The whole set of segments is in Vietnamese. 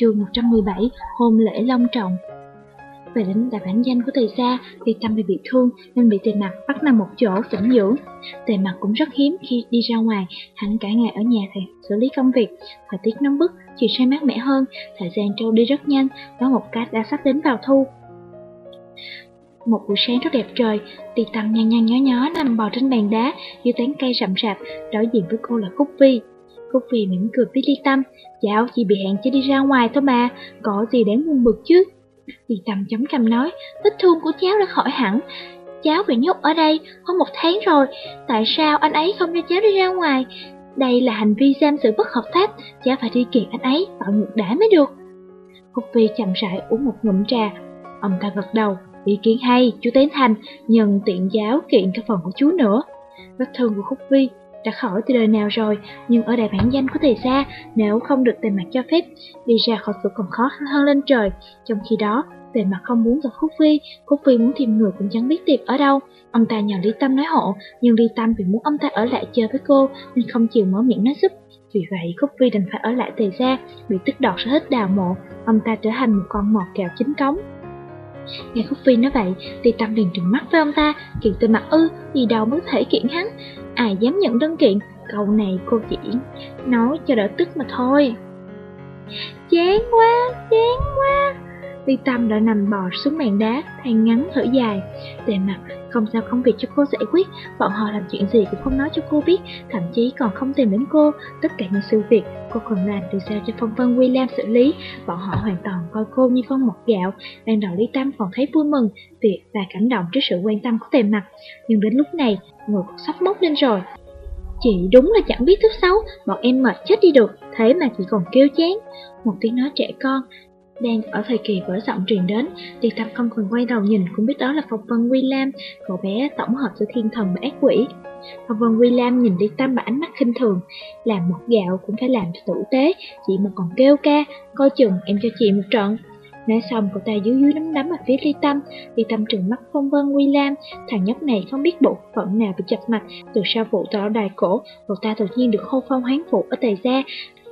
Chương 117 Hôn lễ long trọng Về đến đại bản danh của thầy Sa vì Tâm bị bị thương nên bị tề mặt bắt nằm một chỗ tĩnh dưỡng. Tề mặt cũng rất hiếm khi đi ra ngoài, hắn cả ngày ở nhà thì xử lý công việc. Thời tiết nóng bức, chỉ say mát mẻ hơn, thời gian trôi đi rất nhanh, đó một cách đã sắp đến vào thu. Một buổi sáng rất đẹp trời, Tì Tâm nhăn nhăn nhó nhó nằm bò trên bàn đá dưới tán cây rậm rạp, đối diện với cô là khúc Vi. Cúc Vi mỉm cười với Ly Tâm, Cháu chỉ bị hạn chế đi ra ngoài thôi mà, có gì đáng buồn bực chứ. Ly Tâm chấm cằm nói, vết thương của cháu đã khỏi hẳn. Cháu bị nhốt ở đây hơn một tháng rồi, tại sao anh ấy không cho cháu đi ra ngoài? Đây là hành vi giam sự bất hợp pháp, cháu phải đi kiện anh ấy, tạo ngược đãi mới được. Cúc Vi chậm rãi uống một ngụm trà, ông ta gật đầu, ý kiến hay, chú Tiến Thành, nhận tiện giáo kiện cái phần của chú nữa. Vết thương của Khúc Vi đã khỏi từ đời nào rồi, nhưng ở đại bản danh của thầy xa, nếu không được tề mặt cho phép, đi ra khỏi cửa còn khó khăn hơn lên trời. Trong khi đó, tề mặt không muốn gặp Khúc Phi, Khúc Phi muốn tìm người cũng chẳng biết tìm ở đâu. Ông ta nhờ Ly Tâm nói hộ, nhưng Ly Tâm vì muốn ông ta ở lại chơi với cô nên không chịu mở miệng nói giúp. Vì vậy, Khúc Phi đành phải ở lại tề ra, bị tức đọt sẽ hết đào mộ, ông ta trở thành một con mọt kẹo chính cống. Nghe Khúc Phi nói vậy, Lý Tâm liền trừng mắt với ông ta, kiện tề mặt ư, gì đâu mới thể kiện hắn ai dám nhận đơn kiện, câu này cô chỉ nói cho đỡ tức mà thôi. Chán quá, chán quá. Ly Tâm đã nằm bò xuống màn đá, than ngắn thở dài. Tề mặt, không sao không việc cho cô giải quyết, bọn họ làm chuyện gì cũng không nói cho cô biết, thậm chí còn không tìm đến cô. Tất cả những sự việc cô còn làm từ sao cho Phong Vân William xử lý, bọn họ hoàn toàn coi cô như con mọt gạo. Ban đầu lý Tâm còn thấy vui mừng, việc và cảm động trước sự quan tâm của tề mặt, nhưng đến lúc này, người cũng sắp mốc lên rồi. Chị đúng là chẳng biết thức xấu, bọn em mệt chết đi được, thế mà chị còn kêu chán. Một tiếng nói trẻ con, đang ở thời kỳ vỡ giọng truyền đến, Điệt Tâm không cần quay đầu nhìn cũng biết đó là Phong Vân William, cậu bé tổng hợp giữa thiên thần và ác quỷ. Phong Vân William nhìn đi Tâm bằng ánh mắt khinh thường, làm một gạo cũng phải làm cho tử tế, chị mà còn kêu ca, coi chừng em cho chị một trận. Nói xong cậu ta dưới dưới nắm đấm ở phía Ly Tâm Ly Tâm trừng mắt phong vân William Thằng nhóc này không biết bộ phận nào bị chập mặt, Từ sau vụ tỏ đài cổ Cậu ta tự nhiên được hô phong hoán phụ ở tề gia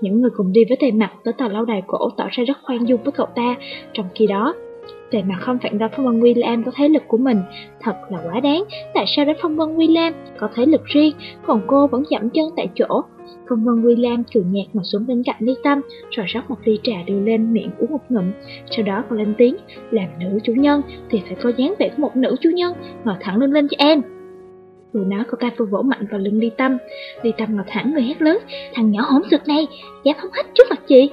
những người cùng đi với tề mặt tới tòa lâu đài cổ tỏ ra rất khoan dung với cậu ta. Trong khi đó, tề mặt không phản đối Phong Vân William có thế lực của mình, thật là quá đáng. Tại sao đến Phong Vân William có thế lực riêng, còn cô vẫn dậm chân tại chỗ? Phong Vân William cười nhạt ngồi xuống bên cạnh Ly Tâm, rồi rót một ly trà đưa lên miệng uống một ngụm. Sau đó cô lên tiếng, làm nữ chủ nhân thì phải có dáng vẻ của một nữ chủ nhân, ngồi thẳng lưng lên cho em. Vừa nói cô ta vừa vỗ mạnh vào lưng Ly Tâm. Ly Tâm ngọt thẳng người hét lớn, Thằng nhỏ hỗn sực này, Dám không hết trước mặt chị.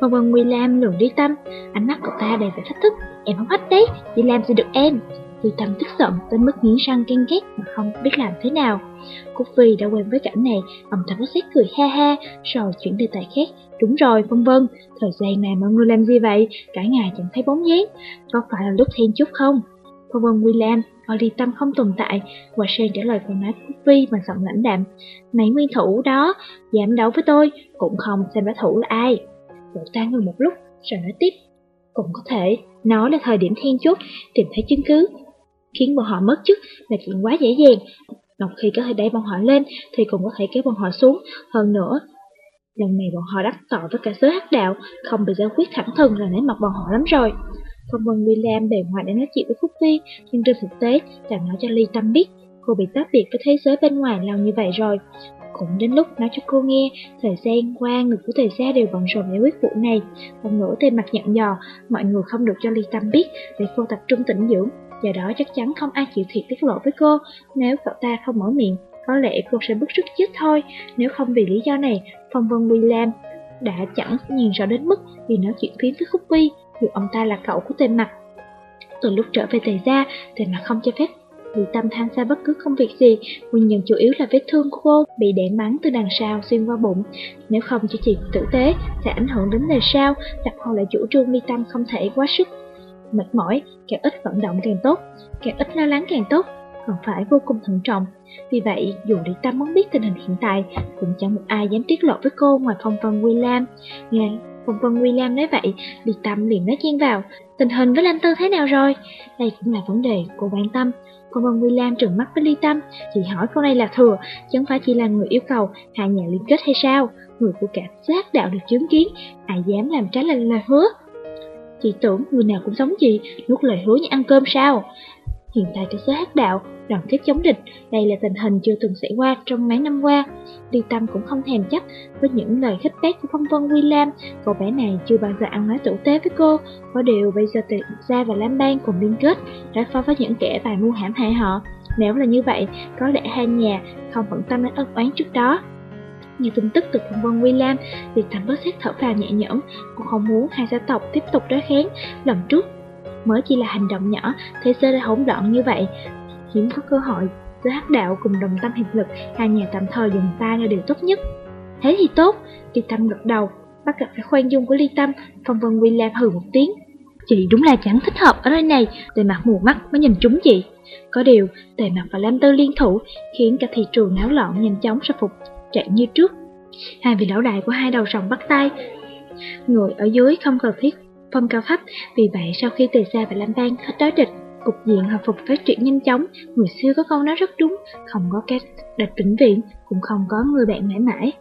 Vân Vân lam lườm Ly Tâm. Ánh mắt cậu ta đầy vẻ thách thức, Em không hết đấy, Chị làm gì được em? Ly Tâm tức giận tới mức nghiến răng ghen ghét Mà không biết làm thế nào. Cúc Phi đã quen với cảnh này, Ông ta có xét cười ha ha, Rồi chuyển đề tài khác. Đúng rồi, Vân Vân, Thời gian này mọi người làm gì vậy, Cả ngày chẳng thấy bóng dáng, Có phải là lúc then chút không? Vân Vân William coi ly tâm không tồn tại, Hòa Sen trả lời câu nói của Vi bằng giọng lãnh đạm. Mấy nguyên thủ đó, dám đấu với tôi, cũng không xem đối thủ là ai. Cậu ta ngừng một lúc, rồi nói tiếp. Cũng có thể, nói là thời điểm then chốt, tìm thấy chứng cứ, khiến bọn họ mất chức là chuyện quá dễ dàng. Một khi có thể đẩy bọn họ lên, thì cũng có thể kéo bọn họ xuống. Hơn nữa, lần này bọn họ đắc tội với cả giới hắc đạo, không bị giải quyết thẳng thừng là nể mặt bọn họ lắm rồi. Phong Vân William bề ngoài đã nói chuyện với Phúc Vi, nhưng trên thực tế là nói cho Ly Tâm biết cô bị tách biệt với thế giới bên ngoài lâu như vậy rồi. Cũng đến lúc nói cho cô nghe, thời gian qua người của thời gian đều bận rộn giải quyết vụ này. Còn nữa thêm mặt nhận dò, mọi người không được cho Ly Tâm biết để cô tập trung tĩnh dưỡng. Do đó chắc chắn không ai chịu thiệt tiết lộ với cô, nếu cậu ta không mở miệng, có lẽ cô sẽ bức sức chết thôi. Nếu không vì lý do này, Phong Vân William đã chẳng nhìn rõ đến mức vì nói chuyện phím với Khúc Vi dù ông ta là cậu của tên mặt. Từ lúc trở về tề gia, tề mặt không cho phép vì Tâm tham gia bất cứ công việc gì, nguyên nhân chủ yếu là vết thương của cô bị đạn bắn từ đằng sau xuyên qua bụng. Nếu không chỉ chỉ tử tế, sẽ ảnh hưởng đến đời sau, đặc hồ lại chủ trương Ly Tâm không thể quá sức. Mệt mỏi, càng ít vận động càng tốt, càng ít lo lắng càng tốt, còn phải vô cùng thận trọng. Vì vậy, dù Ly Tâm muốn biết tình hình hiện tại, cũng chẳng một ai dám tiết lộ với cô ngoài phong vân William. Nghe Phong vân William nói vậy, Liệt Tâm liền nói chen vào, tình hình với Lam Tư thế nào rồi? Đây cũng là vấn đề cô quan tâm. Cô Vân William trừng mắt với Ly Tâm, chị hỏi câu này là thừa, chẳng phải chỉ là người yêu cầu hai nhà liên kết hay sao? Người của cả giác đạo được chứng kiến, ai dám làm trái lời lời hứa? Chị tưởng người nào cũng giống chị, nuốt lời hứa như ăn cơm sao? Hiện tại cả giới hắc đạo, đoàn kết chống địch, đây là tình hình chưa từng xảy qua trong mấy năm qua. Ly Tâm cũng không thèm chấp với những lời khích bác của phong vân William, cậu bé này chưa bao giờ ăn nói tử tế với cô. Có điều bây giờ Tề Gia và Lam Bang cùng liên kết, đối phó với những kẻ tài mưu hãm hại họ. Nếu là như vậy, có lẽ hai nhà không bận tâm đến ân oán trước đó. Như tin tức từ phong vân William, việc Tâm bớt xét thở phào nhẹ nhõm, cũng không muốn hai gia tộc tiếp tục đối kháng. Lần trước mới chỉ là hành động nhỏ, thế giới đã hỗn loạn như vậy. Hiếm có cơ hội, giữa hắc đạo cùng đồng tâm hiệp lực, hai nhà tạm thời dùng ta là điều tốt nhất. Thế thì tốt, Ly Tâm gật đầu, bắt gặp phải khoan dung của Ly Tâm, Phong Vân William hừ một tiếng. Chị đúng là chẳng thích hợp ở nơi này, tề mặt mù mắt mới nhìn chúng chị. Có điều, tề mặt và Lam Tư liên thủ, khiến cả thị trường náo loạn nhanh chóng sắp phục trạng như trước. Hai vị lão đại của hai đầu sòng bắt tay, người ở dưới không cần thiết phân cao thấp, vì vậy sau khi Tề Sa và Lam Bang hết đối địch, cục diện hồi phục phát triển nhanh chóng, người xưa có câu nói rất đúng, không có cái địch vĩnh viễn, cũng không có người bạn mãi mãi.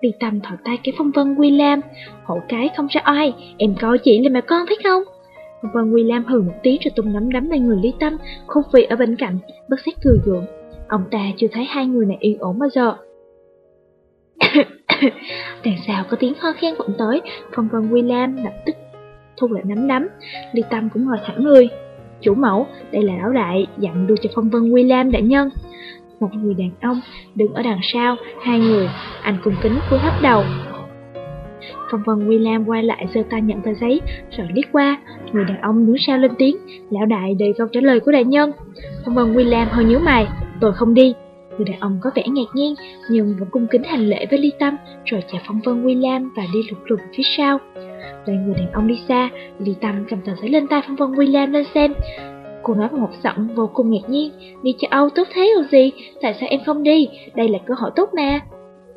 Ly Tâm thò tay cái phong vân William, hổ cái không ra ai, em coi chị là mẹ con thấy không? Phong vân William hừ một tiếng rồi tung nắm đấm lên người Lý Tâm, khúc vị ở bên cạnh, bất xét cười gượng. Ông ta chưa thấy hai người này yên ổn bao giờ. Đằng sau có tiếng ho khen vọng tới, phong vân William lập tức thu lại nắm đấm. Ly Tâm cũng ngồi thẳng người. Chủ mẫu, đây là lão đại, dặn đưa cho phong vân William đại nhân. Một người đàn ông đứng ở đằng sau, hai người, anh cung kính cúi thấp đầu. Phong vân William quay lại giơ tay nhận tờ giấy, rồi liếc qua. Người đàn ông đứng sau lên tiếng, lão đại đợi câu trả lời của đại nhân. Phong vân William hơi nhíu mày, tôi không đi. Người đàn ông có vẻ ngạc nhiên, nhưng vẫn cung kính hành lễ với Ly Tâm, rồi chào phong vân William và đi lục lục phía sau. Đoàn người đàn ông đi xa, Ly Tâm cầm tờ giấy lên tay phong vân William lên xem. Cô nói một giọng vô cùng ngạc nhiên, đi châu Âu tốt thế rồi gì, tại sao em không đi, đây là cơ hội tốt mà.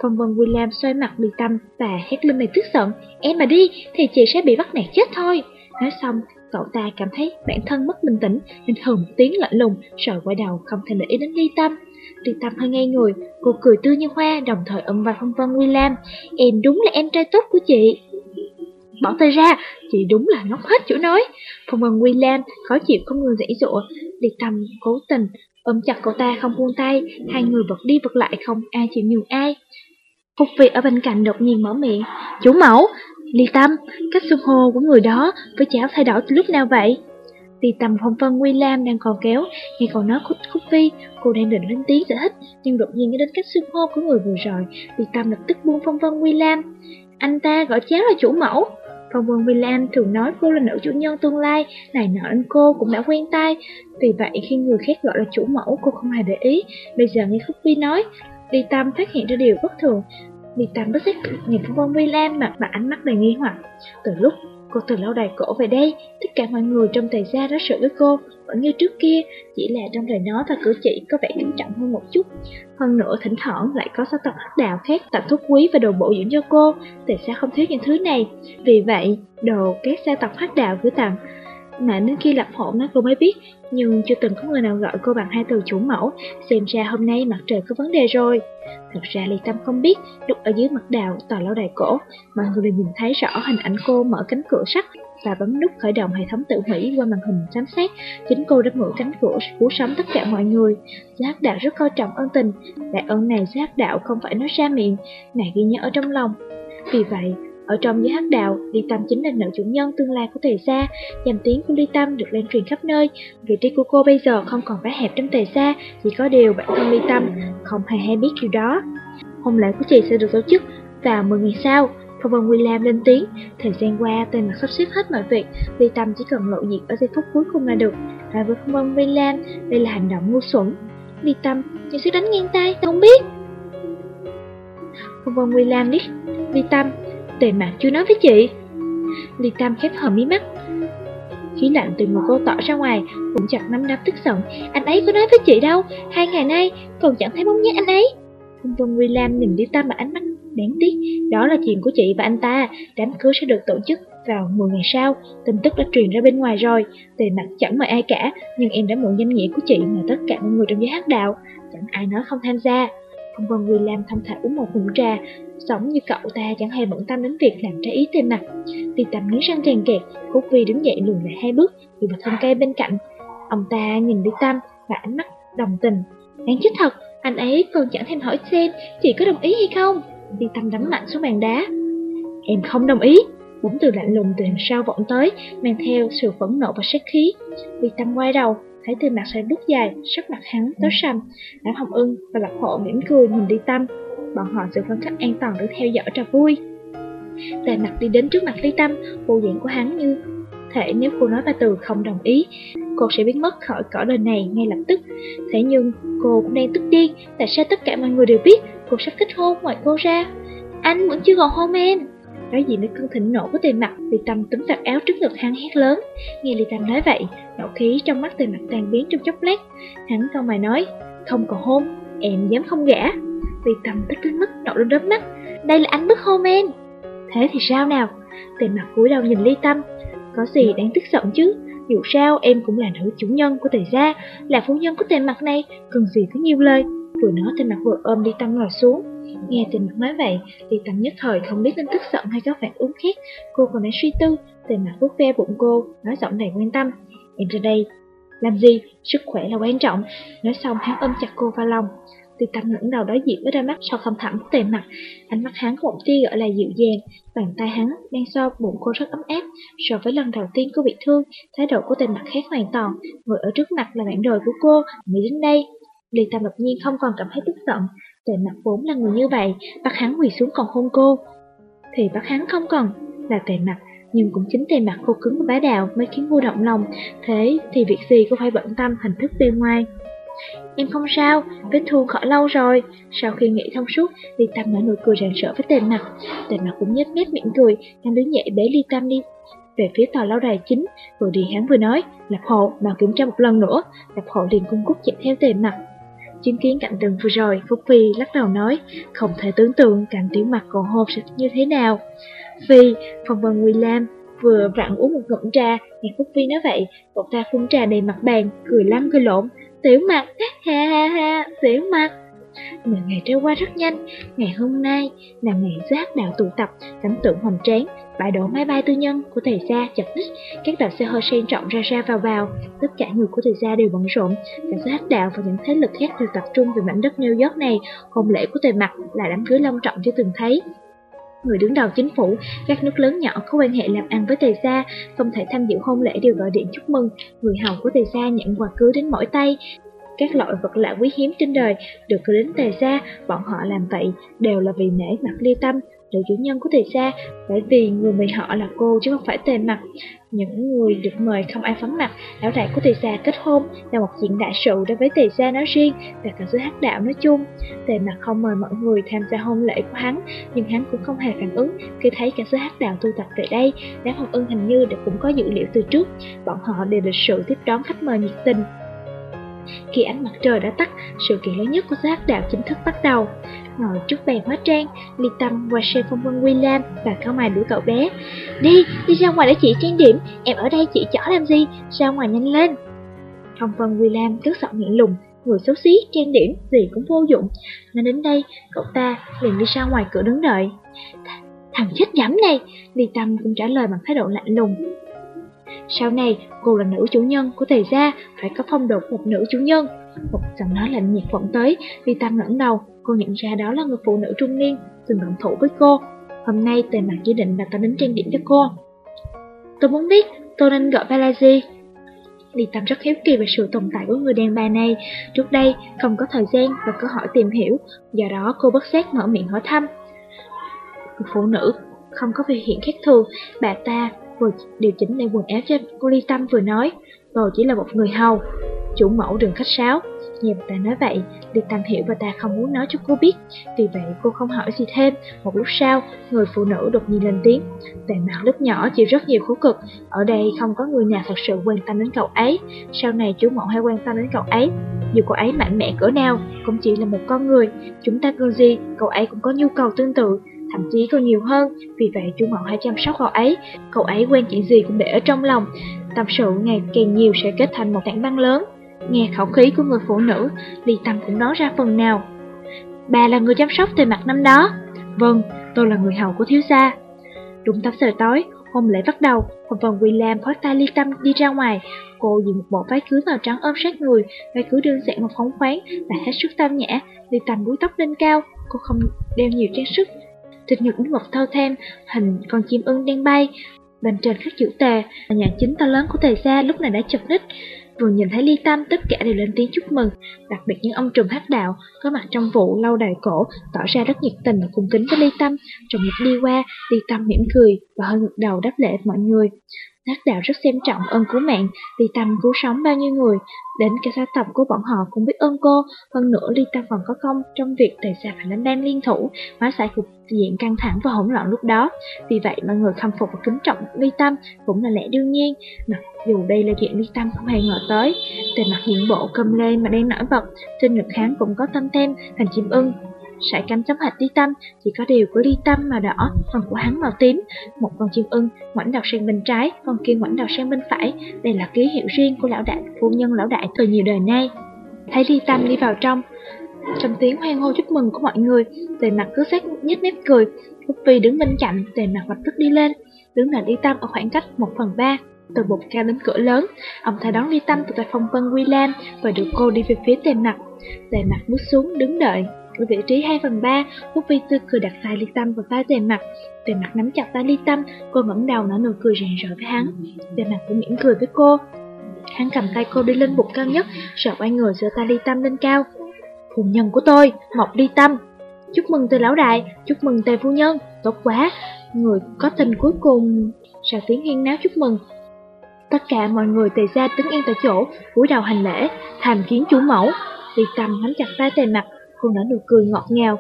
Phong vân William xoay mặt Ly Tâm và hét lên đầy tức giận, em mà đi thì chị sẽ bị bắt nạt chết thôi. Nói xong, cậu ta cảm thấy bản thân mất bình tĩnh nên hừ một tiếng lạnh lùng rồi quay đầu không thể để ý đến Ly Tâm. Tuyệt Tâm hơi ngây người, cô cười tươi như hoa đồng thời ôm vào Phong Vân William. Em đúng là em trai tốt của chị. Bỏ tay ra, chị đúng là ngốc hết chỗ nói. Phong Vân William khó chịu không ngừng dãy dụa. Tuyệt Tâm cố tình ôm chặt cậu ta không buông tay, hai người vật đi vật lại không ai chịu nhường ai. Phục vị ở bên cạnh đột nhiên mở miệng, chủ mẫu, Ly Tâm, cách xưng hô của người đó với cháu thay đổi từ lúc nào vậy? Ly tầm phong vân William đang còn kéo, nghe còn nói khúc khúc phi, cô đang định lên tiếng giải thích, nhưng đột nhiên nghĩ đến cách xưng hô của người vừa rồi, Ly Tâm lập tức buông phong vân William. Anh ta gọi cháu là chủ mẫu. Phong vân William thường nói cô là nữ chủ nhân tương lai, này nọ anh cô cũng đã quen tay. Vì vậy khi người khác gọi là chủ mẫu cô không hề để ý, bây giờ nghe Khúc Phi nói, Ly Tâm phát hiện ra điều bất thường, Ly Tâm bất giác nhìn Phong Vân William mặt và ánh mắt đầy nghi hoặc. Từ lúc cô từ lâu đài cổ về đây, tất cả mọi người trong thời gia đối xử với cô vẫn như trước kia, chỉ là trong lời nói và cử chỉ có vẻ kính trọng hơn một chút. Hơn nữa thỉnh thoảng lại có gia tộc hắc đạo khác tặng thuốc quý và đồ bổ dưỡng cho cô, tại sao không thiếu những thứ này? Vì vậy, đồ các gia tộc hắc đạo gửi tặng mà đến khi lập hộ nó cô mới biết, Nhưng chưa từng có người nào gọi cô bằng hai từ chủ mẫu. Xem ra hôm nay mặt trời có vấn đề rồi. Thật ra Ly Tâm không biết, Lúc ở dưới mặt đào tòa lâu đài cổ, Mọi người đều nhìn thấy rõ hình ảnh cô mở cánh cửa sắt Và bấm nút khởi động hệ thống tự hủy qua màn hình giám sát. Chính cô đã mở cánh cửa, cứu sống tất cả mọi người. Giác đạo rất coi trọng ân tình. Đại ơn này giác đạo không phải nói ra miệng Mà ghi nhớ ở trong lòng. Vì vậy ở trong giới hắc đạo, Ly Tâm chính là nữ chủ nhân tương lai của Tề Gia. Danh tiếng của Ly Tâm được lan truyền khắp nơi. Vị trí của cô bây giờ không còn quá hẹp trong Tề Gia, chỉ có điều bản thân Ly Tâm không hề hay biết điều đó. Hôn lễ của chị sẽ được tổ chức vào 10 ngày sau. Phong Vân William lên tiếng, thời gian qua tên mặt sắp xếp hết mọi việc, Ly Tâm chỉ cần lộ diện ở giây phút cuối cùng là được. Đối với Phong Vân William, đây là hành động ngu xuẩn. Ly Tâm, những sẽ đánh ngang tay, không biết. Phong Vân William liếc, Ly Tâm, tề mặt chưa nói với chị. Ly tam khép hờ mí mắt. Khí lạnh từ một cô tỏ ra ngoài, cũng chặt nắm đấm tức giận. Anh ấy có nói với chị đâu, hai ngày nay còn chẳng thấy bóng nhé anh ấy. Phong Vân William nhìn Ly tam bằng ánh mắt đáng tiếc. Đó là chuyện của chị và anh ta, đám cưới sẽ được tổ chức vào 10 ngày sau, tin tức đã truyền ra bên ngoài rồi, tề mặt chẳng mời ai cả, nhưng em đã mượn danh nghĩa của chị mà tất cả mọi người trong giới hát đạo, chẳng ai nói không tham gia. Phong Vân William thông thả uống một ngụm trà, sống như cậu ta chẳng hề bận tâm đến việc làm trái ý tên mặt. À. Vì tầm nghiến răng tràn kẹt, Phúc Vi đứng dậy lùi lại hai bước, vì vào thân cây bên cạnh. Ông ta nhìn đi Tâm và ánh mắt đồng tình. Đáng chết thật, anh ấy còn chẳng thèm hỏi xem chị có đồng ý hay không. Vi Tâm đấm mạnh xuống bàn đá. Em không đồng ý. Bốn từ lạnh lùng từ đằng sau vọng tới, mang theo sự phẫn nộ và sát khí. Vi Tâm quay đầu, thấy tên mặt xoay bước dài, sắc mặt hắn tối sầm. Đám Hồng Ưng và Lập Hộ mỉm cười nhìn đi Tâm. Bọn họ sự phân cách an toàn để theo dõi trò vui. Tề mặt đi đến trước mặt Lý Tâm, bộ dạng của hắn như thể nếu cô nói ba từ không đồng ý, cô sẽ biến mất khỏi cõi đời này ngay lập tức. Thế nhưng cô cũng đang tức điên, tại sao tất cả mọi người đều biết cô sắp kết hôn ngoài cô ra? Anh vẫn chưa còn hôn em. Nói gì nữa cơn thịnh nộ của tề mặt, Lý Tâm túm vạt áo trước ngực hắn hét lớn. Nghe Ly Tâm nói vậy, nộ khí trong mắt tề mặt tan biến trong chốc lát. Hắn câu mày nói, không còn hôn, em dám không gã. Lý Tâm tức đến mức nộ lên đớp mắt, đây là anh bức hôn em. Thế thì sao nào? Tề mặt cúi đầu nhìn Ly Tâm, có gì đáng tức giận chứ? Dù sao em cũng là nữ chủ nhân của tề gia, là phu nhân của tề mặt này, cần gì cứ nhiều lời. Vừa nói tề mặt vừa ôm Ly Tâm ngồi xuống. Nghe tình mặt nói vậy, thì tầm nhất thời không biết nên tức giận hay có phản ứng khác. Cô còn đang suy tư, tề mặt vuốt ve bụng cô, nói giọng đầy quan tâm. Em ra đây, làm gì? Sức khỏe là quan trọng. Nói xong hắn ôm chặt cô vào lòng. Tùy tâm ngẩng đầu đối diện với đôi mắt sau không thẳm tề mặt, ánh mắt hắn có một tia gọi là dịu dàng, bàn tay hắn đang so bụng cô rất ấm áp. So với lần đầu tiên cô bị thương, thái độ của tề mặt khác hoàn toàn, người ở trước mặt là bạn đời của cô, nghĩ đến đây. Lì tâm đột nhiên không còn cảm thấy tức giận, tề mặt vốn là người như vậy, bắt hắn quỳ xuống còn hôn cô. Thì bắt hắn không còn, là tề mặt, nhưng cũng chính tề mặt khô cứng của bá đạo mới khiến cô động lòng, thế thì việc gì cô phải bận tâm hình thức bên ngoài. Em không sao, vết thương khỏi lâu rồi. Sau khi nghĩ thông suốt, Ly Tâm nở nụ cười rạng rỡ với tề mặt. Tề mặt cũng nhếch mép miệng cười, hắn đứng dậy bế Ly Tâm đi. Về phía tòa lâu đài chính, vừa đi hắn vừa nói, Lập hộ, mà kiểm tra một lần nữa. Lập hộ liền cung cúc chạy theo tề mặt. Chứng kiến cảnh tượng vừa rồi, Phúc Phi lắc đầu nói, không thể tưởng tượng cảnh tiểu mặt còn hộp sẽ như thế nào. Phi, phong vân Nguy Lam, vừa vặn uống một ngụm trà, nghe Phúc Phi nói vậy, cậu ta phun trà đầy mặt bàn, cười lăn cười lộn, Tiểu mặt, ha ha ha, tiểu mặt. Mười ngày trôi qua rất nhanh, ngày hôm nay là ngày giác đạo tụ tập, cảnh tượng hoành tráng, bãi đổ máy bay tư nhân của thầy gia chật ních, các tàu xe hơi sang trọng ra ra vào vào, tất cả người của thầy gia đều bận rộn, cảnh sát đạo và những thế lực khác đều tập trung về mảnh đất New York này, hôn lễ của tề mặt là đám cưới long trọng chưa từng thấy, người đứng đầu chính phủ, các nước lớn nhỏ có quan hệ làm ăn với Tề Gia, không thể tham dự hôn lễ đều gọi điện chúc mừng, người hầu của Tề Gia nhận quà cưới đến mỗi tay. Các loại vật lạ quý hiếm trên đời được gửi đến Tề Gia, bọn họ làm vậy đều là vì nể mặt ly tâm, nữ chủ nhân của Tề Gia, bởi vì người mời họ là cô chứ không phải Tề mặt. Những người được mời không ai vắng mặt, lão đại của Tề Gia kết hôn là một chuyện đại sự đối với Tề Gia nói riêng và cả giới hắc đạo nói chung. Tề mặt không mời mọi người tham gia hôn lễ của hắn, nhưng hắn cũng không hề phản ứng khi thấy cả giới hắc đạo tụ tập về đây. Đám Hồng Ưng hình như đã cũng có dữ liệu từ trước, bọn họ đều lịch sự tiếp đón khách mời nhiệt tình. Khi ánh mặt trời đã tắt, sự kiện lớn nhất của giới hắc đạo chính thức bắt đầu. Ngồi trước bàn hóa trang, Ly Tâm qua xe phong vân William và cao mày đuổi cậu bé. Đi, đi ra ngoài để chị trang điểm, em ở đây chị chở làm gì, ra ngoài nhanh lên. Phong vân William cất giọng nghiện lùng, người xấu xí, trang điểm gì cũng vô dụng. Nên đến đây, cậu ta liền đi ra ngoài cửa đứng đợi. Thằng chết nhắm này, Ly Tâm cũng trả lời bằng thái độ lạnh lùng. Sau này, cô là nữ chủ nhân của thầy gia, phải có phong độ một nữ chủ nhân. Một giọng nói lạnh nhạt vọng tới, vì Tâm ngẩng đầu, cô nhận ra đó là người phụ nữ trung niên, từng động thủ với cô. Hôm nay tề mặt chỉ định là ta đến trang điểm cho cô. Tôi muốn biết, tôi nên gọi vai là gì? Ly Tâm rất hiếu kỳ về sự tồn tại của người đàn bà này. Trước đây, không có thời gian và cơ hội tìm hiểu, do đó cô bất giác mở miệng hỏi thăm. Người phụ nữ không có biểu hiện khác thường, bà ta vừa điều chỉnh lại quần áo cho cô Ly Tâm vừa nói, tôi chỉ là một người hầu, chủ mẫu đừng khách sáo. Nghe bà ta nói vậy, Ly Tâm hiểu bà ta không muốn nói cho cô biết, vì vậy cô không hỏi gì thêm. Một lúc sau, người phụ nữ đột nhiên lên tiếng. Tề mặt lúc nhỏ chịu rất nhiều khổ cực, ở đây không có người nào thật sự quan tâm đến cậu ấy. Sau này chủ mẫu hay quan tâm đến cậu ấy. Dù cậu ấy mạnh mẽ cỡ nào, cũng chỉ là một con người. Chúng ta cần gì, cậu ấy cũng có nhu cầu tương tự, thậm chí còn nhiều hơn. Vì vậy chú Mậu hãy chăm sóc cậu ấy. Cậu ấy quen chuyện gì cũng để ở trong lòng. Tâm sự ngày càng nhiều sẽ kết thành một tảng băng lớn. Nghe khẩu khí của người phụ nữ, Ly Tâm cũng nói ra phần nào. Bà là người chăm sóc tề mặt năm đó. Vâng, tôi là người hầu của thiếu gia. Đúng 8 giờ tối, hôm lễ bắt đầu, Hồng Vân William khói tay Ly Tâm đi ra ngoài. Cô diện một bộ váy cưới màu trắng ôm sát người, váy cưới đơn giản mà phóng khoáng, lại hết sức tam nhã. Ly Tâm búi tóc lên cao, cô không đeo nhiều trang sức, trên ngực đứng ngọc thâu thêm, hình con chim ưng đang bay. Bên trên khắc chữ tề nhà chính to lớn của tề gia lúc này đã chật ních. Vừa nhìn thấy ly tâm, tất cả đều lên tiếng chúc mừng. Đặc biệt những ông trùm hát đạo, có mặt trong vụ lâu đài cổ, tỏ ra rất nhiệt tình và cung kính với ly tâm. Trong lúc đi qua, ly tâm mỉm cười và hơi ngược đầu đáp lễ mọi người. Tác đạo rất xem trọng ơn cứu mạng, Ly Tâm cứu sống bao nhiêu người, đến cả gia tộc của bọn họ cũng biết ơn cô, hơn nữa Ly Tâm còn có công trong việc tề xa và đánh đan liên thủ, hóa giải cục diện căng thẳng và hỗn loạn lúc đó. Vì vậy mọi người khâm phục và kính trọng Ly Tâm cũng là lẽ đương nhiên, mặc dù đây là chuyện Ly Tâm không hề ngờ tới. Tề mặt diện bộ cầm lên mà đang nổi bật, trên ngực hắn cũng có tâm thêm thành chim ưng, sải cánh giống hệt ly tâm, chỉ có điều của ly tâm màu đỏ, phần của hắn màu tím. Một con chim ưng ngoảnh đầu sang bên trái, con kia ngoảnh đầu sang bên phải. Đây là ký hiệu riêng của lão đại, phu nhân lão đại từ nhiều đời nay. Thấy ly tâm đi vào trong, trong tiếng hoan hô chúc mừng của mọi người, tề mặt cứ xét nhếch mép cười. Lúc Phi đứng bên cạnh, tề mặt lập tức đi lên, đứng là ly tâm ở khoảng cách một phần ba từ bục cao đến cửa lớn. Ông ta đón ly tâm từ tại phòng Vân William và được cô đi về phía tề mặt. Tề mặt bước xuống đứng đợi với vị trí 2 phần 3, Phúc Vi tươi cười đặt tay ly tâm vào vai tề mặt. Tề mặt nắm chặt tay ly tâm, cô ngẩng đầu nở nụ cười rạng rỡ với hắn. Tề mặt cũng mỉm cười với cô. Hắn cầm tay cô đi lên bục cao nhất, sợ quay người giơ tay ly tâm lên cao. Phu nhân của tôi, Mộc ly tâm. Chúc mừng tề lão đại, chúc mừng tề phu nhân, tốt quá. Người có tình cuối cùng... Sao tiếng hiên náo chúc mừng, Tất cả mọi người tề ra đứng yên tại chỗ, cúi đầu hành lễ, tham kiến chủ mẫu. Ly Tâm nắm chặt tay tề mặt, Cô nở nụ cười ngọt ngào.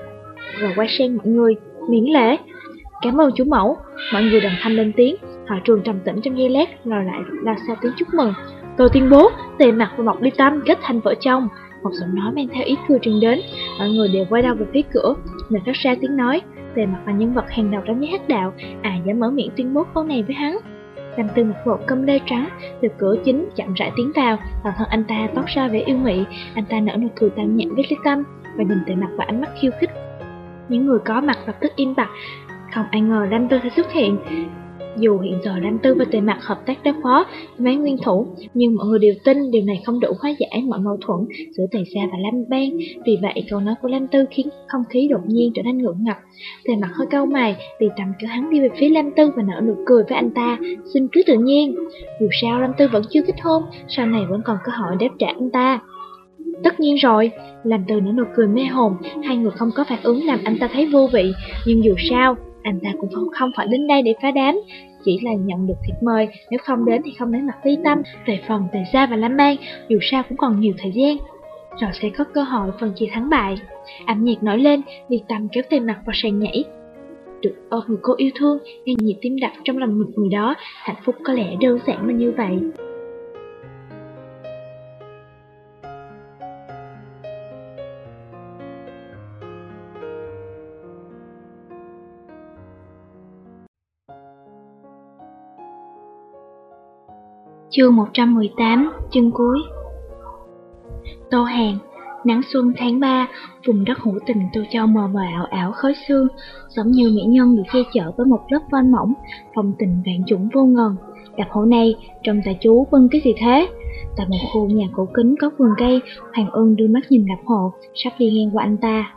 Rồi quay sang mọi người Miễn lễ. Cảm ơn chú mẫu. Mọi người đồng thanh lên tiếng. Họ trường trầm tĩnh trong giây lát Rồi lại lao xa tiếng chúc mừng. Tôi tuyên bố Tề mặt và Mộc Ly Tâm kết thành vợ chồng. Một giọng nói mang theo ý cười truyền đến. Mọi người đều quay đầu về phía cửa. Nơi phát ra tiếng nói Tề mặt là nhân vật hàng đầu trong giới hát đạo. À dám mở miệng tuyên bố câu này với hắn? Làm từ một bộ cơm lê trắng từ cửa chính chậm rãi tiến vào, toàn thân anh ta toát ra vẻ yêu mị, anh ta nở nụ cười tàn nhẫn với Ly Tâm và nhìn tề mặt và ánh mắt khiêu khích. Những người có mặt lập tức im bặt, không ai ngờ lam Tư sẽ xuất hiện. Dù hiện giờ Lam Tư và Tề Mặt hợp tác đối phó mấy nguyên thủ, nhưng mọi người đều tin điều này không đủ hóa giải mọi mâu thuẫn giữa Tề xa và Lam bang Vì vậy, câu nói của Lam Tư khiến không khí đột nhiên trở nên ngượng ngập. Tề Mặt hơi cau mày, vì tầm cửa hắn đi về phía Lam Tư và nở nụ cười với anh ta, xin cứ tự nhiên. Dù sao Lam Tư vẫn chưa kết hôn, sau này vẫn còn cơ hội đáp trả anh ta. Tất nhiên rồi, làm từ nở nụ cười mê hồn, hai người không có phản ứng làm anh ta thấy vô vị, nhưng dù sao, anh ta cũng không, không phải đến đây để phá đám, chỉ là nhận được thiệp mời, nếu không đến thì không đến mặt phi tâm, về phần tề gia và lam Bang dù sao cũng còn nhiều thời gian. Rồi sẽ có cơ hội phần chia thắng bại. Âm nhạc nổi lên, ly tâm kéo tay mặt vào sàn nhảy. Được ôm người cô yêu thương, nghe nhịp tim đập trong lòng một người đó, hạnh phúc có lẽ đơn giản là như vậy. Chương 118, chân cuối Tô Hàng, nắng xuân tháng 3, vùng đất hữu tình tô châu mờ mờ ảo ảo khói xương, giống như mỹ nhân được che chở với một lớp van mỏng, phong tình vạn chủng vô ngần. Gặp hộ này, trong tài chú vân cái gì thế? Tại một khu nhà cổ kính có vườn cây, Hoàng Ưng đưa mắt nhìn Đạp Hộ, sắp đi ngang qua anh ta.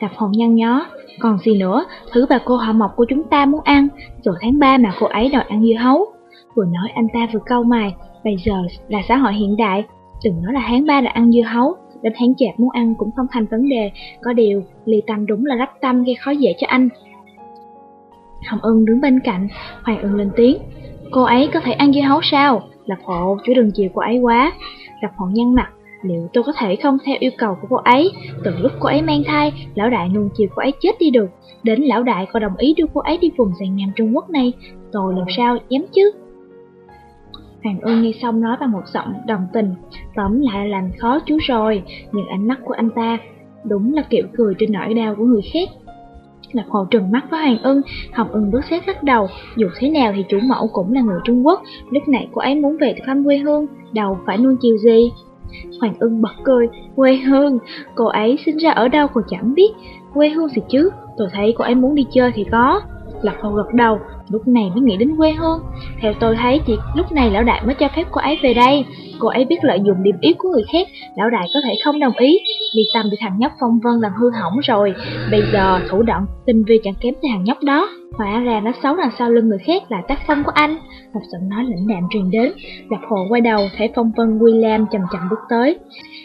Đạp Hộ nhăn nhó, còn gì nữa, thứ bà cô họ mộc của chúng ta muốn ăn, rồi tháng 3 mà cô ấy đòi ăn dưa hấu. Vừa nói anh ta vừa câu mày, bây giờ là xã hội hiện đại, đừng nói là tháng ba đã ăn dưa hấu, đến tháng chạp muốn ăn cũng không thành vấn đề, có điều Ly tâm đúng là rắp tâm gây khó dễ cho anh. Hồng ưng đứng bên cạnh, Hoàng ưng lên tiếng. Cô ấy có thể ăn dưa hấu sao? Lập hộ, chú đừng chiều cô ấy quá. Lập hộ nhăn mặt, liệu tôi có thể không theo yêu cầu của cô ấy? Từ lúc cô ấy mang thai, lão đại nuông chiều cô ấy chết đi được. Đến lão đại còn đồng ý đưa cô ấy đi vùng giang nam Trung Quốc này. Tôi làm sao dám chứ? Hoàng ương nghe xong nói bằng một giọng đồng tình, tóm lại là làm khó chú rồi, nhưng ánh mắt của anh ta đúng là kiểu cười trên nỗi đau của người khác. Lập Hồ trừng mắt với Hoàng Ưng, Hồng Ưng bước xét lắc đầu, dù thế nào thì chủ mẫu cũng là người Trung Quốc, lúc này cô ấy muốn về thăm quê hương, đầu phải nuông chiều gì? Hoàng Ưng bật cười, quê hương, cô ấy sinh ra ở đâu còn chẳng biết, quê hương thì chứ, tôi thấy cô ấy muốn đi chơi thì có. Lập Hồ gật đầu, lúc này mới nghĩ đến quê hương. Theo tôi thấy chỉ lúc này lão đại mới cho phép cô ấy về đây. Cô ấy biết lợi dụng điểm yếu của người khác, lão đại có thể không đồng ý. Vì Tâm bị thằng nhóc Phong Vân làm hư hỏng rồi. Bây giờ thủ đoạn tinh vi chẳng kém thằng nhóc đó. Hóa ra nó xấu đằng sau lưng người khác là tác phong của anh. Một giọng nói lãnh đạm truyền đến. Lập hồ quay đầu thấy Phong Vân William chậm chậm bước tới.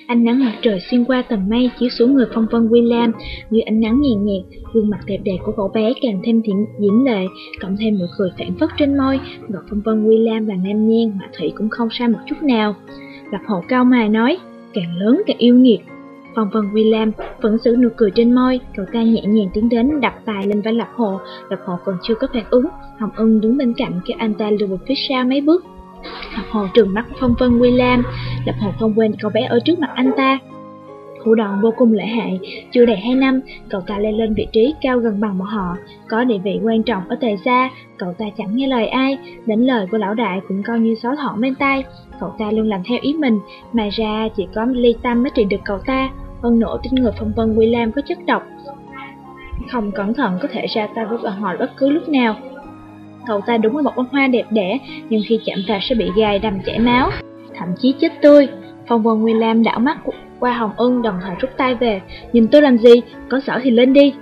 Ánh nắng mặt trời xuyên qua tầng mây chiếu xuống người Phong Vân William như ánh nắng nhẹ nhạt, gương mặt đẹp đẽ của cậu bé càng thêm thiện diễn lệ, cộng thêm nụ cười phản phất trên môi. gặp Phong Vân William và Nam Nhan, mà Thủy cũng không sai một chút nào. Lập hồ cao mài nói, càng lớn càng yêu nghiệt. Phong Vân William vẫn giữ nụ cười trên môi, cậu ta nhẹ nhàng tiến đến đập tài lên vai Lập Hồ. Lập Hồ còn chưa có phản ứng, Hồng Ân đứng bên cạnh kéo anh ta lùi phía sau mấy bước. Lập Hồ trừng mắt Phong Vân William, Lập Hồ không quên cậu bé ở trước mặt anh ta. Thủ đoạn vô cùng lợi hại. chưa đầy 2 năm, cậu ta lên lên vị trí cao gần bằng bọn họ, có địa vị quan trọng ở tề gia, cậu ta chẳng nghe lời ai, đến lời của lão đại cũng coi như xó thọn bên tay. Cậu ta luôn làm theo ý mình, mà ra chỉ có ly tâm mới trị được cậu ta, hơn nữa trên người phong vân William có chất độc. Không cẩn thận có thể ra tay với bọn họ bất cứ lúc nào. Cậu ta đúng là một bông hoa đẹp đẽ, nhưng khi chạm vào sẽ bị gai đầm chảy máu, thậm chí chết tươi. Phong vân William đảo mắt qua Hồng Ưng đồng thời rút tay về. Nhìn tôi làm gì? Có sợ thì lên đi.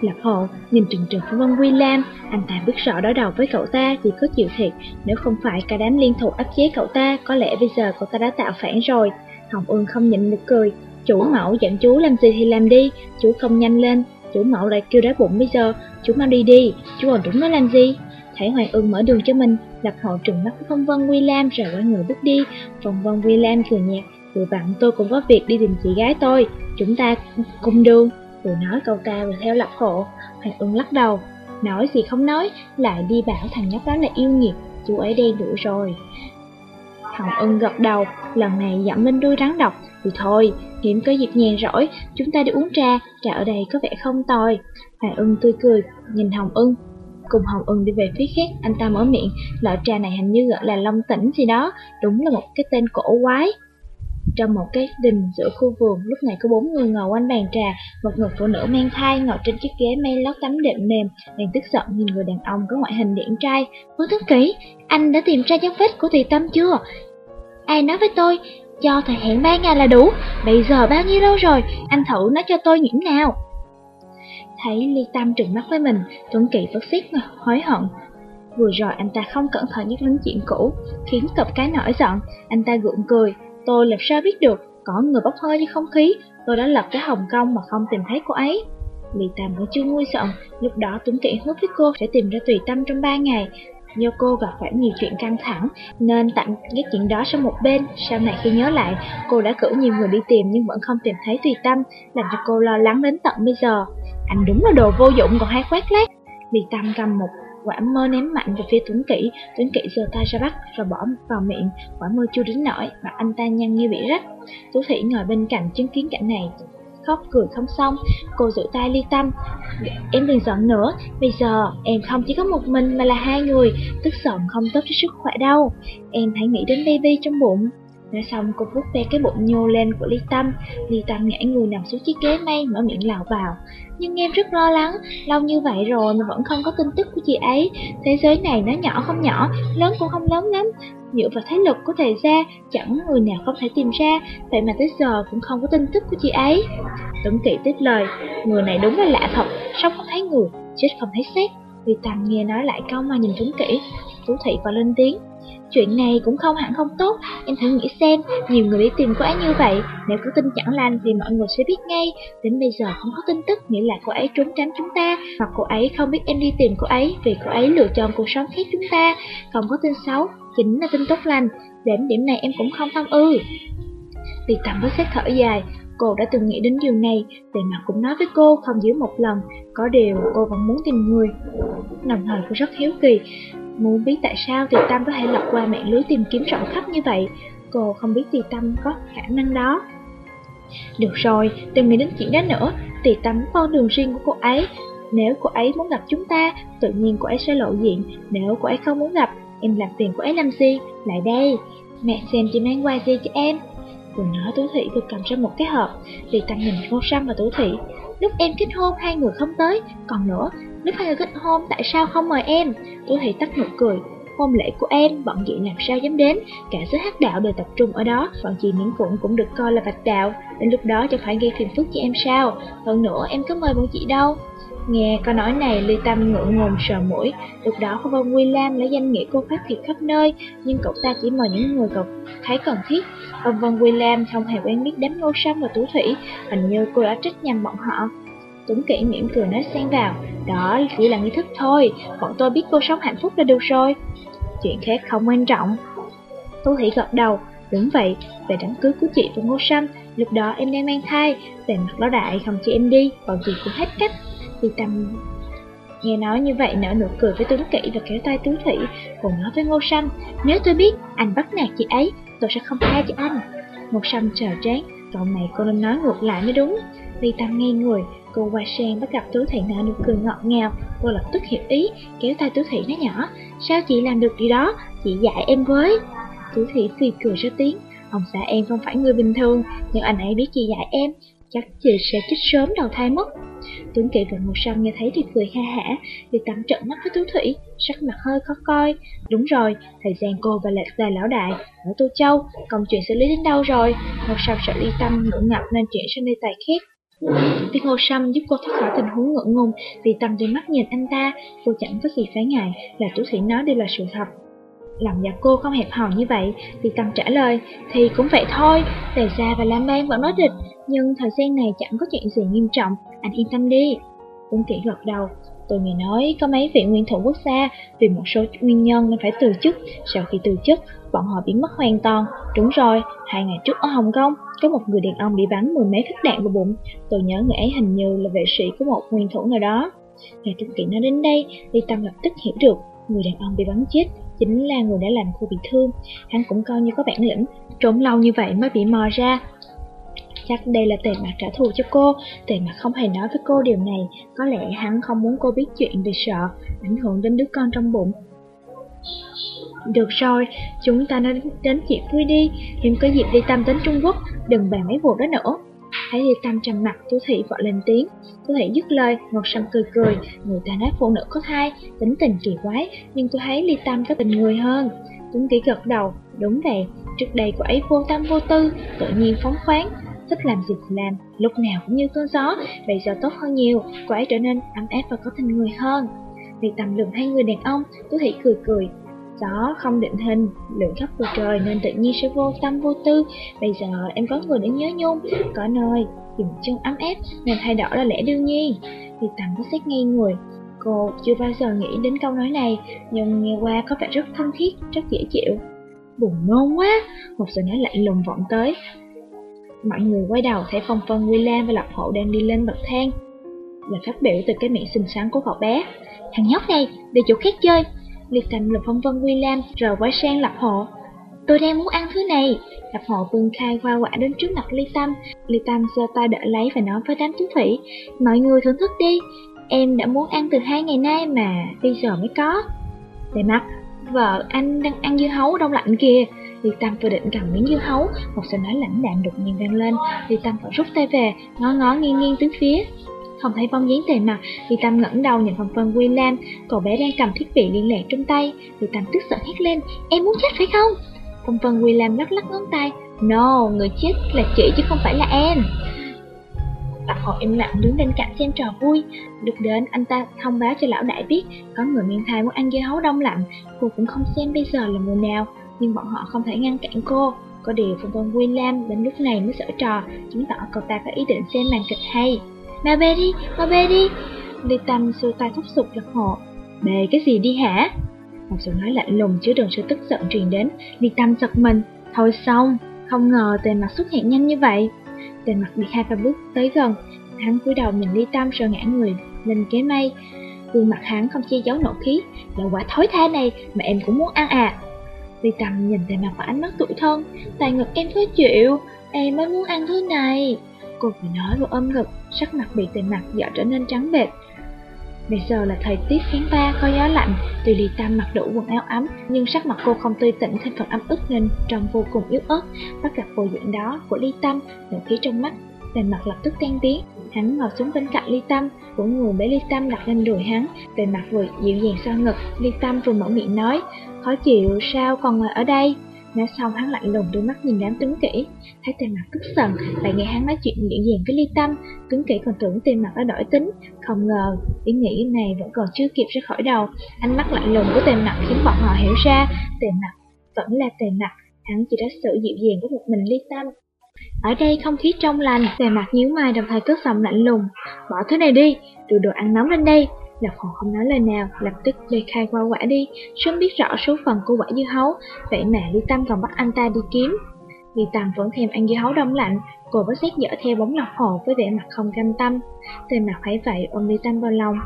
Lập hộ nhìn trừng trừng Phong vân William, anh ta biết rõ đối đầu với cậu ta chỉ có chịu thiệt. Nếu không phải cả đám liên thủ áp chế cậu ta, có lẽ bây giờ cậu ta đã tạo phản rồi. Hồng Ưng không nhịn được cười. Chủ mẫu dặn chú làm gì thì làm đi, chú không nhanh lên. Chủ mẫu lại kêu đói bụng bây giờ, chú mau đi đi, chú còn đúng nó làm gì? Thấy Hoàng Ưng mở đường cho mình, Lập hộ trừng mắt Phong Vân William rồi quay người bước đi. Phong Vân William cười nhạt, vừa vặn tôi cũng có việc đi tìm chị gái tôi, chúng ta cùng đường. Vừa nói câu ta vừa theo Lập hộ, Hoàng Ưng lắc đầu, nói gì không nói, lại đi bảo thằng nhóc đó là yêu nghiệt, chú ấy đen đuổi rồi. Hồng Ưng gật đầu, lần này dẫm lên đuôi rắn độc, thì thôi, hiếm có dịp nhàn rỗi, chúng ta đi uống trà, trà ở đây có vẻ không tồi. Hoàng Ưng tươi cười, nhìn Hồng Ưng, cùng Hồng Ưng đi về phía khác, anh ta mở miệng, loại trà này hình như gọi là long tỉnh gì đó, đúng là một cái tên cổ quái. Trong một cái đình giữa khu vườn, lúc này có bốn người ngồi quanh bàn trà, một người phụ nữ mang thai ngồi trên chiếc ghế may lót tấm đệm mềm, đang tức giận nhìn người đàn ông có ngoại hình điển trai. Hứa thức kỹ, anh đã tìm ra dấu vết của Tùy Tâm chưa? Ai nói với tôi, cho thời hạn ba ngày là đủ, bây giờ bao nhiêu lâu rồi, anh thử nói cho tôi những nào. Thấy Ly Tâm trừng mắt với mình, Tuấn Kỳ phát xiết mà hối hận. Vừa rồi anh ta không cẩn thận nhắc đến chuyện cũ, khiến cặp cái nổi giận, anh ta gượng cười, tôi làm sao biết được, có người bốc hơi như không khí, tôi đã lật cái Hồng Kông mà không tìm thấy cô ấy. Ly Tâm vẫn chưa nguôi giận, lúc đó Tuấn Kỳ hứa với cô sẽ tìm ra tùy tâm trong ba ngày, Do cô gặp phải nhiều chuyện căng thẳng nên tạm ghét chuyện đó sang một bên. Sau này khi nhớ lại, cô đã cử nhiều người đi tìm nhưng vẫn không tìm thấy Tùy Tâm, làm cho cô lo lắng đến tận bây giờ. Anh đúng là đồ vô dụng còn hay khoét lác. Tùy Tâm cầm một quả mơ ném mạnh về phía Tuấn Kỷ, Tuấn Kỷ giơ tay ra bắt rồi bỏ vào miệng, quả mơ chưa đến nổi, mặt anh ta nhăn như bị rách. Tú Thủy ngồi bên cạnh chứng kiến cảnh này, khóc cười không xong, cô giữ tay ly tâm. Em đừng giận nữa, bây giờ em không chỉ có một mình mà là hai người, tức giận không tốt cho sức khỏe đâu. Em hãy nghĩ đến baby trong bụng. Nói xong, cô vuốt ve cái bụng nhô lên của Ly Tâm. Ly Tâm ngã người nằm xuống chiếc ghế mây mở miệng lào vào. Nhưng em rất lo lắng, Lâu như vậy rồi mà vẫn không có tin tức của chị ấy. Thế giới này nó nhỏ không nhỏ, Lớn cũng không lớn lắm. Dựa vào thế lực của thầy gia, Chẳng người nào không thể tìm ra. Vậy mà tới giờ cũng không có tin tức của chị ấy. Tuấn Kỵ tiếp lời, Người này đúng là lạ thật Sống không thấy người? Chết không thấy xét Ly Tâm nghe nói lại câu mà nhìn Tuấn Kỵ. Tú Thị vào lên tiếng Chuyện này cũng không hẳn không tốt, em thử nghĩ xem, nhiều người đi tìm cô ấy như vậy, nếu có tin chẳng lành thì mọi người sẽ biết ngay, đến bây giờ không có tin tức nghĩa là cô ấy trốn tránh chúng ta, hoặc cô ấy không biết em đi tìm cô ấy vì cô ấy lựa chọn cuộc sống khác chúng ta, không có tin xấu, chính là tin tốt lành, đến điểm này em cũng không thông ư. Vì tầm với xét thở dài, cô đã từng nghĩ đến điều này, về mặt cũng nói với cô không dưới một lần, có điều cô vẫn muốn tìm người. Đồng thời cô rất hiếu kỳ, Muốn biết tại sao Tì Tâm có thể lọc qua mạng lưới tìm kiếm rộng khắp như vậy, cô không biết Tì Tâm có khả năng đó. Được rồi, đừng nghĩ đến chuyện đó nữa, Tì Tâm có con đường riêng của cô ấy. Nếu cô ấy muốn gặp chúng ta, tự nhiên cô ấy sẽ lộ diện. Nếu cô ấy không muốn gặp, em làm phiền cô ấy làm gì? Lại đây, mẹ xem chị mang qua gì cho em. Vừa nói Tú Thị vừa cầm ra một cái hộp, Tì Tâm nhìn vô xăm và Tú Thị. Lúc em kết hôn hai người không tới, còn nữa, Lúc hai người kết hôn tại sao không mời em? Tôi thì tắt nụ cười. Hôn lễ của em, bọn chị làm sao dám đến Cả giới hát đạo đều tập trung ở đó Bọn chị miễn cưỡng cũng được coi là vạch đạo Đến lúc đó chẳng phải gây phiền phức cho em sao Hơn nữa em có mời bọn chị đâu Nghe câu nói này, Ly Tâm ngượng ngùng sờ mũi. Lúc đó cô Vân Quy Lam lấy danh nghĩa cô phát thiệt khắp nơi, nhưng cậu ta chỉ mời những người cậu thấy cần thiết. Ông Vân Quy Lam không hề quen biết đám ngô sâm và tú thủy, hình như cô đã trách nhầm bọn họ. Tuấn Kỷ mỉm cười nói xen vào, đó chỉ là nghi thức thôi, bọn tôi biết cô sống hạnh phúc là được rồi. Chuyện khác không quan trọng. Tú Thủy gật đầu, đúng vậy, về đám cưới của chị và Ngô Sâm, lúc đó em đang mang thai, về mặt lão đại không cho em đi, bọn chị cũng hết cách. Vì tâm Nghe nói như vậy nở nụ cười với Tuấn Kỷ và kéo tay Tú Thủy, cùng nói với Ngô Sâm, nếu tôi biết anh bắt nạt chị ấy, tôi sẽ không tha cho anh. Ngô Sâm chờ trán, cậu này cô nên nói ngược lại mới đúng. Ly Tâm nghe người, Cô qua sang bắt gặp Tú Thị nở nụ cười ngọt ngào, cô lập tức hiểu ý, kéo tay Tú Thị nói nhỏ, sao chị làm được điều đó, chị dạy em với. Tú Thị phì cười ra tiếng, ông xã em không phải người bình thường, nhưng anh ấy biết chị dạy em, chắc chị sẽ chết sớm đầu thai mất. Tuấn Kỵ gần một sân nghe thấy thì cười ha hả, đi tắm trận mắt với Tú Thủy, sắc mặt hơi khó coi. Đúng rồi, thời gian cô và Lạc Già Lão Đại ở Tô Châu, công chuyện xử lý đến đâu rồi? Một Sâm sợ ly tâm ngưỡng ngập nên chuyển sang đi tài khác. Tiết Ngô sâm giúp cô thoát khỏi tình huống ngượng ngùng vì tầm đôi mắt nhìn anh ta, cô chẳng có gì phải ngại là Tú Thủy nói đây là sự thật. Lòng dạ cô không hẹp hòi như vậy, vì Tầm trả lời, thì cũng vậy thôi, Tề Gia và Lam Ban vẫn nói địch, nhưng thời gian này chẳng có chuyện gì nghiêm trọng, anh yên tâm đi. Tuấn Kỷ gật đầu, tôi nghe nói có mấy vị nguyên thủ quốc gia vì một số nguyên nhân nên phải từ chức, sau khi từ chức, bọn họ biến mất hoàn toàn. Đúng rồi, hai ngày trước ở Hồng Kông, có một người đàn ông bị bắn mười mấy phát đạn vào bụng. Tôi nhớ người ấy hình như là vệ sĩ của một nguyên thủ nào đó. Nghe Trung Kiện nói đến đây, Ly Tâm lập tức hiểu được người đàn ông bị bắn chết chính là người đã làm cô bị thương. Hắn cũng coi như có bản lĩnh, trốn lâu như vậy mới bị mò ra. Chắc đây là tề mặt trả thù cho cô, tề mặt không hề nói với cô điều này, có lẽ hắn không muốn cô biết chuyện vì sợ, ảnh hưởng đến đứa con trong bụng. Được rồi, chúng ta nói đến chuyện vui đi, em có dịp đi tâm đến Trung Quốc, đừng bàn mấy vụ đó nữa. Thấy đi tâm trầm mặt, chú thị vội lên tiếng. Chú thị dứt lời, ngọt sâm cười cười, người ta nói phụ nữ có thai, tính tình kỳ quái, nhưng tôi thấy ly tâm có tình người hơn. Tuấn Kỷ gật đầu, đúng vậy, trước đây cô ấy vô tâm vô tư, tự nhiên phóng khoáng, thích làm gì thì làm, lúc nào cũng như cơn gió, bây giờ tốt hơn nhiều, cô ấy trở nên ấm áp và có tình người hơn. Vì tầm lượng hai người đàn ông, Tú Thị cười cười, Gió không định hình, lượng khắp bầu trời nên tự nhiên sẽ vô tâm vô tư. Bây giờ em có người để nhớ nhung, có nơi dùng chân ấm áp nên thay đổi là lẽ đương nhiên. vì tầm có xét ngay người. Cô chưa bao giờ nghĩ đến câu nói này, nhưng nghe qua có vẻ rất thân thiết, rất dễ chịu. Buồn nôn quá, một giọng nói lạnh lùng vọng tới. Mọi người quay đầu thấy Phong Vân, William và Lập Hộ đang đi lên bậc thang. Là phát biểu từ cái miệng xinh xắn của cậu bé. Thằng nhóc này, để chỗ khác chơi, Liệt Thành lập phong vân William rồi quay sang lập hộ. Tôi đang muốn ăn thứ này. Lập hộ vương khai hoa quả đến trước mặt Ly Tâm. Ly Tâm giơ tay đỡ lấy và nói với đám tú thủy. Mọi người thưởng thức đi. Em đã muốn ăn từ hai ngày nay mà bây giờ mới có. Để mặt, vợ anh đang ăn dưa hấu đông lạnh kìa. Ly Tâm vừa định cầm miếng dưa hấu, một giọng nói lãnh đạm đột nhiên vang lên. Ly Tâm vội rút tay về, ngó ngó nghiêng nghiêng tứ phía không thấy bóng dáng tề mặt, Ly Tâm ngẩng đầu nhìn phần phân William, cậu bé đang cầm thiết bị liên lạc trong tay, Ly Tâm tức giận hét lên, em muốn chết phải không? Phần phân William lắc lắc ngón tay, no, người chết là chị chứ không phải là em. Lập Hồ im lặng đứng bên cạnh xem trò vui. Được đến anh ta thông báo cho lão đại biết có người mang thai muốn ăn dưa hấu đông lạnh. Cô cũng không xem bây giờ là mùa nào, nhưng bọn họ không thể ngăn cản cô. Có điều Phong Vân William đến lúc này mới sở trò, chứng tỏ cậu ta có ý định xem màn kịch hay. Mà bê đi, mà bê đi. Ly Tâm xua tay thúc sụp lật hộ. Bê cái gì đi hả? Một giọng nói lạnh lùng chứa đựng sự tức giận truyền đến. Ly Tâm giật mình. Thôi xong, không ngờ tề mặt xuất hiện nhanh như vậy. Tề mặt bị hai ba bước tới gần, hắn cúi đầu nhìn Ly Tâm rồi ngã người lên ghế mây. Gương mặt hắn không che giấu nộ khí, là quả thối tha này mà em cũng muốn ăn à. Ly Tâm nhìn về mặt và ánh mắt tủi thân, tài ngực em khó chịu, em mới muốn ăn thứ này. Cô vừa nói vừa ôm ngực, sắc mặt bị tề mặt dọa trở nên trắng bệch. Bây giờ là thời tiết tháng 3 có gió lạnh, tuy Ly Tâm mặc đủ quần áo ấm, nhưng sắc mặt cô không tươi tỉnh thêm phần ấm ức nên trông vô cùng yếu ớt. Bắt gặp bộ dạng đó của Ly Tâm, nụ khí trong mắt, về mặt lập tức tan biến. Hắn ngồi xuống bên cạnh Ly Tâm, của người bế Ly Tâm đặt lên đùi hắn, về mặt vừa dịu dàng so ngực. Ly Tâm vừa mở miệng nói, khó chịu sao còn ngồi ở đây? Nói xong hắn lạnh lùng đôi mắt nhìn đám tuấn kỹ Thấy tên mặt tức giận Lại nghe hắn nói chuyện dịu dàng với ly tâm Tuấn kỹ còn tưởng tên mặt đã đổi tính Không ngờ ý nghĩ này vẫn còn chưa kịp ra khỏi đầu Ánh mắt lạnh lùng của tên mặt khiến bọn họ hiểu ra Tên mặt vẫn là tên mặt Hắn chỉ đã sự dịu dàng với một mình ly tâm ở đây không khí trong lành, về mặt nhíu mày đồng thời cất giọng lạnh lùng. Bỏ thứ này đi, đưa đồ ăn nóng lên đây. Lộc Hồ không nói lời nào, lập tức lê khai qua quả đi, sớm biết rõ số phận của quả dưa hấu, vậy mà Ly Tâm còn bắt anh ta đi kiếm. Ly Tâm vẫn thèm ăn dưa hấu đông lạnh, cô bắt xét dở theo bóng Lộc Hồ với vẻ mặt không cam tâm. Tên mặt thấy vậy ôm Ly Tâm vào lòng.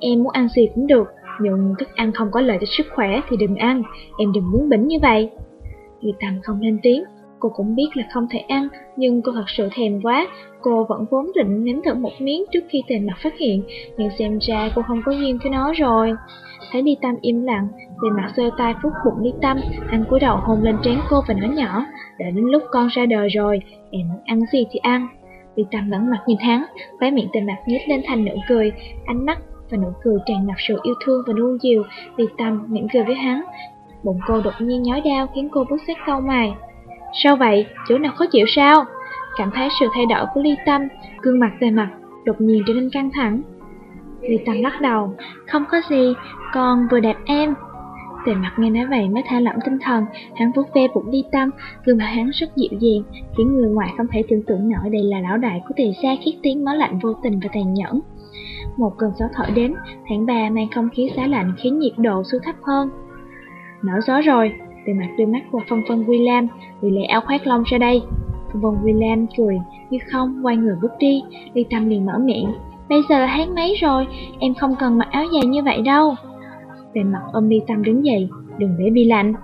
Em muốn ăn gì cũng được, nhưng thức ăn không có lợi cho sức khỏe thì đừng ăn, em đừng muốn bỉnh như vậy. Ly Tâm không lên tiếng, Cô cũng biết là không thể ăn, nhưng cô thật sự thèm quá. Cô vẫn vốn định nếm thử một miếng trước khi tề mặt phát hiện, nhưng xem ra cô không có duyên với nó rồi. Thấy Ly Tâm im lặng, tề mặt sơ tay phút bụng Ly Tâm, anh cúi đầu hôn lên trán cô và nói nhỏ, đã đến lúc con ra đời rồi, em muốn ăn gì thì ăn. Ly Tâm ngẩng mặt nhìn hắn, khóe miệng tề mặt nhếch lên thành nụ cười, ánh mắt và nụ cười tràn ngập sự yêu thương và nuông chiều. Ly Tâm mỉm cười với hắn, bụng cô đột nhiên nhói đau khiến cô bứt sát câu mày. Sao vậy? Chỗ nào khó chịu sao? Cảm thấy sự thay đổi của Ly Tâm, gương mặt tề mặt, đột nhiên trở nên căng thẳng. Ly Tâm lắc đầu, không có gì, con vừa đẹp em. Tề mặt nghe nói vậy mới thả lỏng tinh thần, hắn vuốt ve bụng Ly Tâm, gương mặt hắn rất dịu dàng, khiến người ngoài không thể tưởng tượng nổi đây là lão đại của tề gia khiết tiếng máu lạnh vô tình và tàn nhẫn. Một cơn gió thổi đến, tháng 3 mang không khí giá lạnh khiến nhiệt độ xuống thấp hơn. Nở gió rồi, về mặt đưa mắt qua phân phân William, vì lấy áo khoác lông ra đây. Phân phân William cười, như không, quay người bước đi, Ly Tâm liền mở miệng. Bây giờ là tháng mấy rồi, em không cần mặc áo dài như vậy đâu. Về mặt ôm Ly Tâm đứng dậy, đừng để bị lạnh.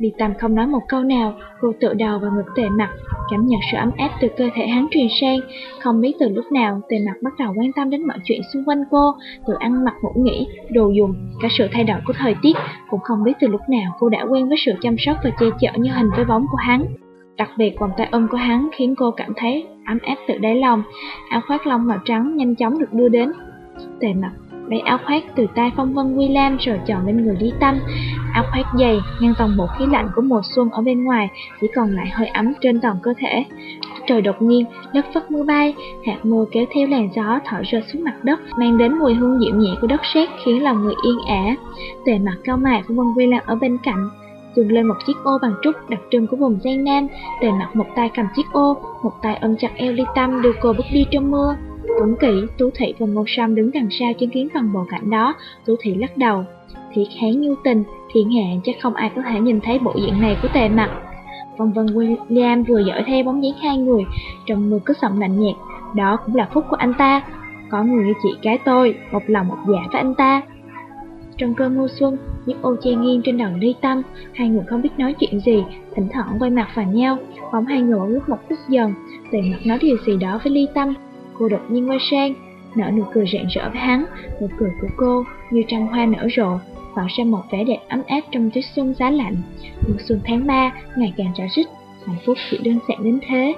Bị Tâm không nói một câu nào, cô tự đầu vào ngực tề mặt, cảm nhận sự ấm áp từ cơ thể hắn truyền sang. Không biết từ lúc nào, tề mặt bắt đầu quan tâm đến mọi chuyện xung quanh cô, từ ăn mặc ngủ nghỉ, đồ dùng, cả sự thay đổi của thời tiết. Cũng không biết từ lúc nào cô đã quen với sự chăm sóc và che chở như hình với bóng của hắn. Đặc biệt vòng tay ôm của hắn khiến cô cảm thấy ấm áp từ đáy lòng. Áo khoác lông màu trắng nhanh chóng được đưa đến. Tề mặt lấy áo khoác từ tay phong vân William rồi chọn lên người Lý Tâm. Áo khoác dày, ngăn toàn bộ khí lạnh của mùa xuân ở bên ngoài, chỉ còn lại hơi ấm trên toàn cơ thể. Trời đột nhiên, đất phất mưa bay, hạt mưa kéo theo làn gió thổi rơi xuống mặt đất, mang đến mùi hương dịu nhẹ của đất sét khiến lòng người yên ả. Tề mặt cao mày phong vân William ở bên cạnh, dùng lên một chiếc ô bằng trúc đặc trưng của vùng Giang Nam, tề mặt một tay cầm chiếc ô, một tay ôm chặt eo Ly Tâm đưa cô bước đi trong mưa. Tuấn Kỷ, Tú Thị và Ngô Sâm đứng đằng sau chứng kiến toàn bộ cảnh đó, Tú Thị lắc đầu. Thiệt hán nhu tình, thiên hạ chắc không ai có thể nhìn thấy bộ diện này của tề mặt. Phong Vân William vừa dõi theo bóng dáng hai người, trong mưa cứ giọng lạnh nhạt, đó cũng là phúc của anh ta. Có người như chị cái tôi, một lòng một dạ với anh ta. Trong cơn mưa xuân, chiếc ô che nghiêng trên đầu ly tâm, hai người không biết nói chuyện gì, thỉnh thoảng quay mặt vào nhau, bóng hai người lúc một chút dần, tề mặt nói điều gì đó với ly tâm, Cô đột nhiên quay sang, nở nụ cười rạng rỡ với hắn, nụ cười của cô như trăm hoa nở rộ, tạo ra một vẻ đẹp ấm áp trong tuyết xuân giá lạnh. Mùa xuân tháng 3 ngày càng rõ rít, hạnh phúc chỉ đơn giản đến thế.